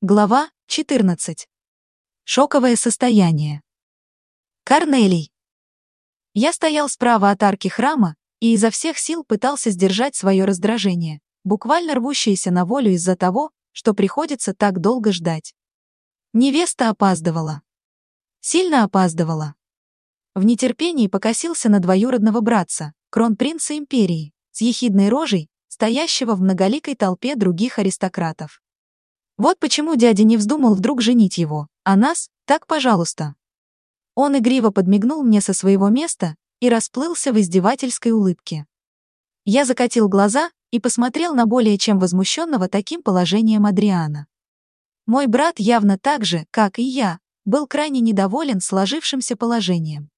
Глава 14. Шоковое состояние. Корнелий. Я стоял справа от арки храма и изо всех сил пытался сдержать свое раздражение, буквально рвущееся на волю из-за того, что приходится так долго ждать. Невеста опаздывала. Сильно опаздывала. В нетерпении покосился на двоюродного братца, кронпринца империи, с ехидной рожей, стоящего в многоликой толпе других аристократов. Вот почему дядя не вздумал вдруг женить его, а нас, так пожалуйста. Он игриво подмигнул мне со своего места и расплылся в издевательской улыбке. Я закатил глаза и посмотрел на более чем возмущенного таким положением Адриана. Мой брат явно так же, как и я, был крайне недоволен сложившимся положением.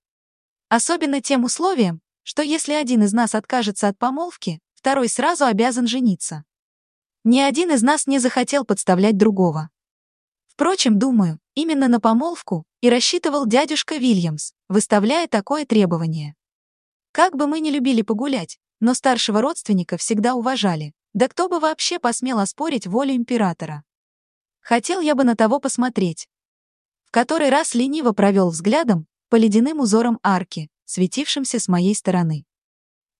Особенно тем условием, что если один из нас откажется от помолвки, второй сразу обязан жениться. Ни один из нас не захотел подставлять другого. Впрочем, думаю, именно на помолвку и рассчитывал дядюшка Вильямс, выставляя такое требование. Как бы мы ни любили погулять, но старшего родственника всегда уважали, да кто бы вообще посмел оспорить волю императора. Хотел я бы на того посмотреть. В который раз лениво провел взглядом по ледяным узорам арки, светившимся с моей стороны.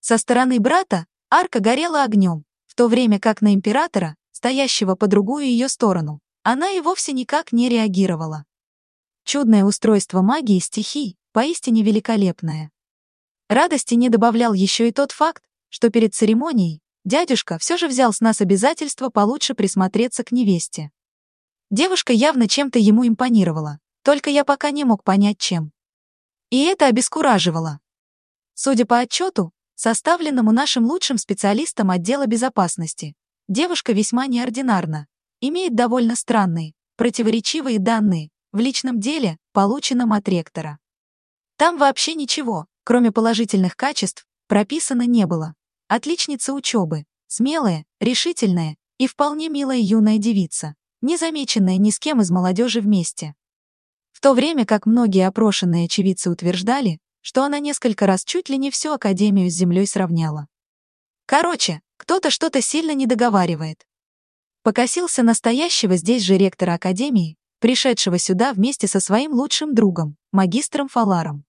Со стороны брата арка горела огнем, в то время как на императора, стоящего по другую ее сторону, она и вовсе никак не реагировала. Чудное устройство магии стихий, поистине великолепное. Радости не добавлял еще и тот факт, что перед церемонией дядюшка все же взял с нас обязательство получше присмотреться к невесте. Девушка явно чем-то ему импонировала, только я пока не мог понять, чем. И это обескураживало. Судя по отчету, составленному нашим лучшим специалистом отдела безопасности. Девушка весьма неординарна, имеет довольно странные, противоречивые данные в личном деле, полученном от ректора. Там вообще ничего, кроме положительных качеств, прописано не было. Отличница учебы, смелая, решительная и вполне милая юная девица, не замеченная ни с кем из молодежи вместе. В то время как многие опрошенные очевидцы утверждали, что она несколько раз чуть ли не всю Академию с землей сравняла. Короче, кто-то что-то сильно не договаривает. Покосился настоящего здесь же ректора Академии, пришедшего сюда вместе со своим лучшим другом, магистром Фаларом.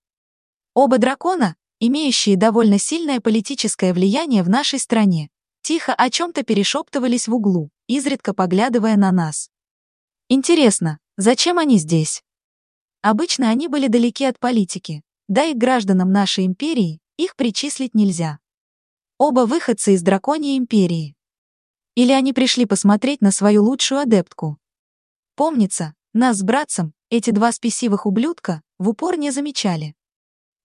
Оба дракона, имеющие довольно сильное политическое влияние в нашей стране, тихо о чем-то перешептывались в углу, изредка поглядывая на нас. Интересно, зачем они здесь? Обычно они были далеки от политики, да и гражданам нашей империи их причислить нельзя. Оба выходцы из драконьей империи. Или они пришли посмотреть на свою лучшую адептку. Помнится, нас с братцем, эти два спесивых ублюдка, в упор не замечали.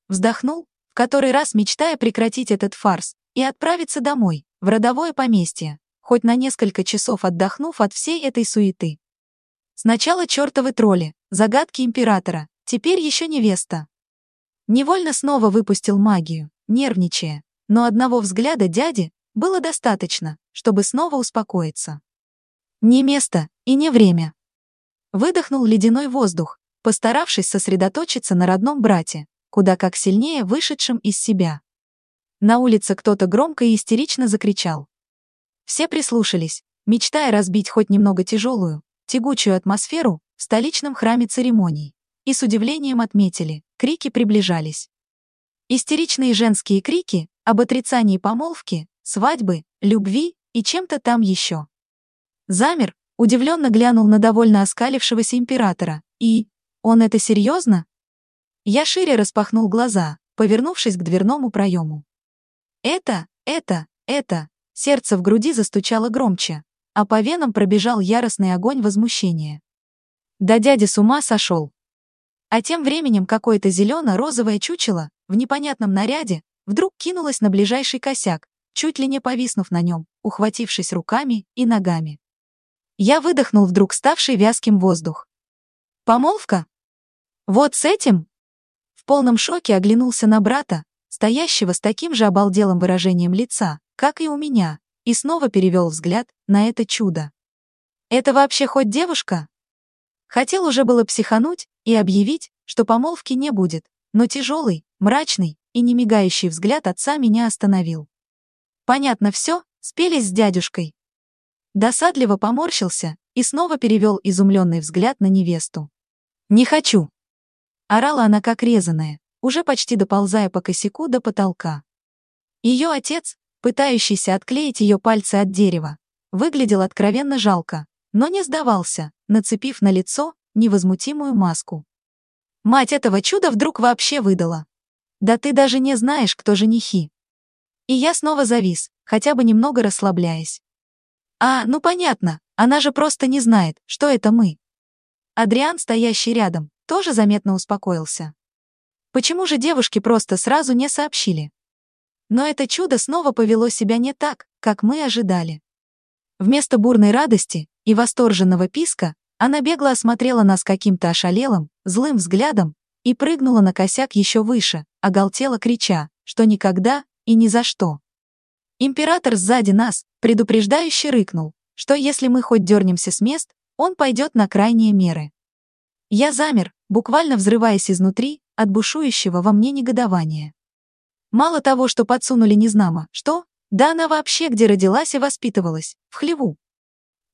Вздохнул, в который раз мечтая прекратить этот фарс и отправиться домой, в родовое поместье, хоть на несколько часов отдохнув от всей этой суеты. Сначала чертовы тролли, загадки императора, теперь еще невеста. Невольно снова выпустил магию, нервничая, но одного взгляда дяди было достаточно, чтобы снова успокоиться. Не место и не время. Выдохнул ледяной воздух, постаравшись сосредоточиться на родном брате, куда как сильнее вышедшем из себя. На улице кто-то громко и истерично закричал. Все прислушались, мечтая разбить хоть немного тяжелую, тягучую атмосферу в столичном храме церемоний и с удивлением отметили, крики приближались. Истеричные женские крики об отрицании помолвки, свадьбы, любви и чем-то там еще. Замер, удивленно глянул на довольно оскалившегося императора, и... Он это серьезно? Я шире распахнул глаза, повернувшись к дверному проему. Это, это, это... Сердце в груди застучало громче, а по венам пробежал яростный огонь возмущения. Да дядя с ума сошел. А тем временем какое-то зелено-розовое чучело в непонятном наряде вдруг кинулось на ближайший косяк, чуть ли не повиснув на нем, ухватившись руками и ногами. Я выдохнул вдруг ставший вязким воздух. «Помолвка? Вот с этим?» В полном шоке оглянулся на брата, стоящего с таким же обалделым выражением лица, как и у меня, и снова перевел взгляд на это чудо. «Это вообще хоть девушка?» Хотел уже было психануть и объявить, что помолвки не будет, но тяжелый, мрачный и немигающий взгляд отца меня остановил. Понятно все, спелись с дядюшкой. Досадливо поморщился и снова перевел изумленный взгляд на невесту. «Не хочу!» Орала она как резаная, уже почти доползая по косяку до потолка. Ее отец, пытающийся отклеить ее пальцы от дерева, выглядел откровенно жалко, но не сдавался, нацепив на лицо невозмутимую маску. Мать этого чуда вдруг вообще выдала. Да ты даже не знаешь, кто женихи. И я снова завис, хотя бы немного расслабляясь. А, ну понятно, она же просто не знает, что это мы. Адриан, стоящий рядом, тоже заметно успокоился. Почему же девушки просто сразу не сообщили? Но это чудо снова повело себя не так, как мы ожидали. Вместо бурной радости и восторженного писка она бегло осмотрела нас каким-то ошалелым, злым взглядом и прыгнула на косяк еще выше, оголтела крича, что никогда и ни за что. Император сзади нас, предупреждающе рыкнул, что если мы хоть дернемся с мест, он пойдет на крайние меры. Я замер, буквально взрываясь изнутри от бушующего во мне негодования. Мало того, что подсунули незнамо, что? Да она вообще где родилась и воспитывалась, в хлеву.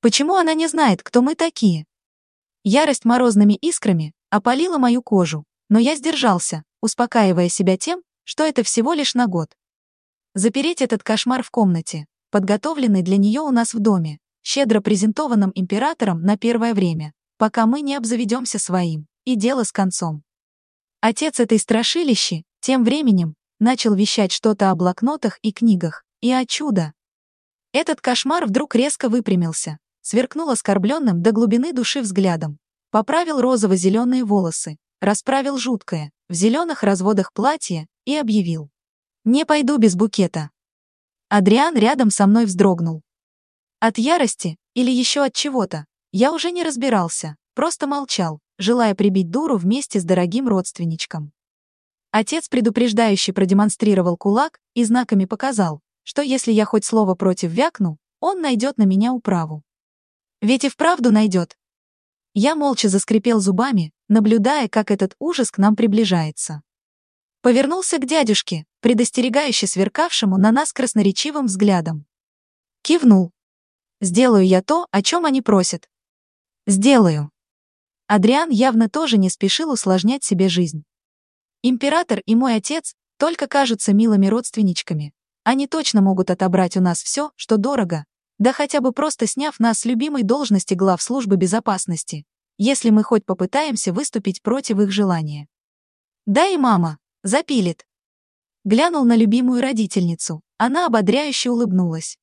Почему она не знает, кто мы такие? Ярость морозными искрами опалила мою кожу, но я сдержался, успокаивая себя тем, что это всего лишь на год. Запереть этот кошмар в комнате, подготовленный для нее у нас в доме, щедро презентованном императором на первое время, пока мы не обзаведемся своим, и дело с концом. Отец этой страшилищи, тем временем, начал вещать что-то о блокнотах и книгах, и о чудо. Этот кошмар вдруг резко выпрямился, сверкнул оскорбленным до глубины души взглядом, поправил розово-зеленые волосы, расправил жуткое, в зеленых разводах платье и объявил. «Не пойду без букета». Адриан рядом со мной вздрогнул. От ярости или еще от чего-то я уже не разбирался, просто молчал, желая прибить дуру вместе с дорогим родственничком. Отец предупреждающе продемонстрировал кулак и знаками показал, что если я хоть слово против вякну, он найдет на меня управу. Ведь и вправду найдет. Я молча заскрипел зубами, наблюдая, как этот ужас к нам приближается. Повернулся к дядюшке, предостерегающе сверкавшему на нас красноречивым взглядом. Кивнул. «Сделаю я то, о чем они просят». «Сделаю». Адриан явно тоже не спешил усложнять себе жизнь. Император и мой отец только кажутся милыми родственничками. Они точно могут отобрать у нас все, что дорого, да хотя бы просто сняв нас с любимой должности глав службы безопасности, если мы хоть попытаемся выступить против их желания. Да и мама, запилит. Глянул на любимую родительницу, она ободряюще улыбнулась.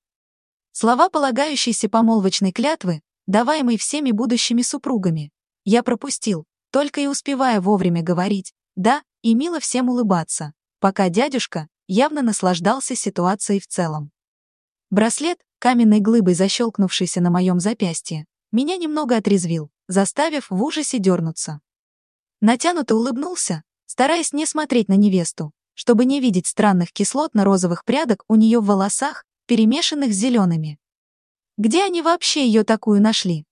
Слова полагающейся помолвочной клятвы, даваемой всеми будущими супругами, я пропустил, только и успевая вовремя говорить «да» и мило всем улыбаться, пока дядюшка явно наслаждался ситуацией в целом. Браслет, каменной глыбой защелкнувшийся на моем запястье, меня немного отрезвил, заставив в ужасе дернуться. Натянуто улыбнулся, стараясь не смотреть на невесту, чтобы не видеть странных кислотно-розовых прядок у нее в волосах, перемешанных с зелеными. Где они вообще ее такую нашли?